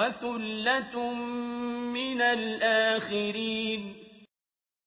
وَثُلَّةٌ مِّنَ الْآخِرِينَ